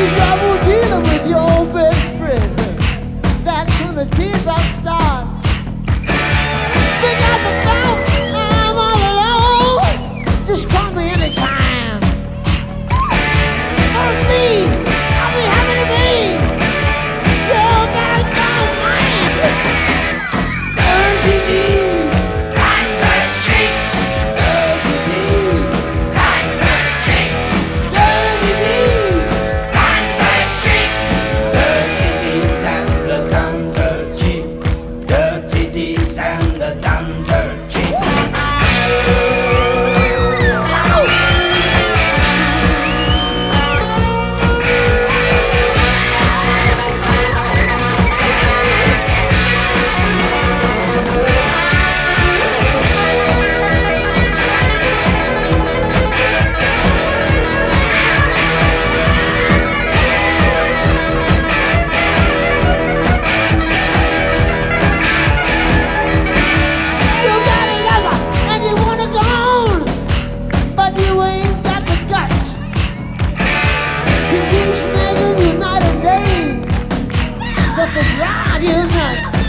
He's double dealing with your old best friend. That's when the tea start. You.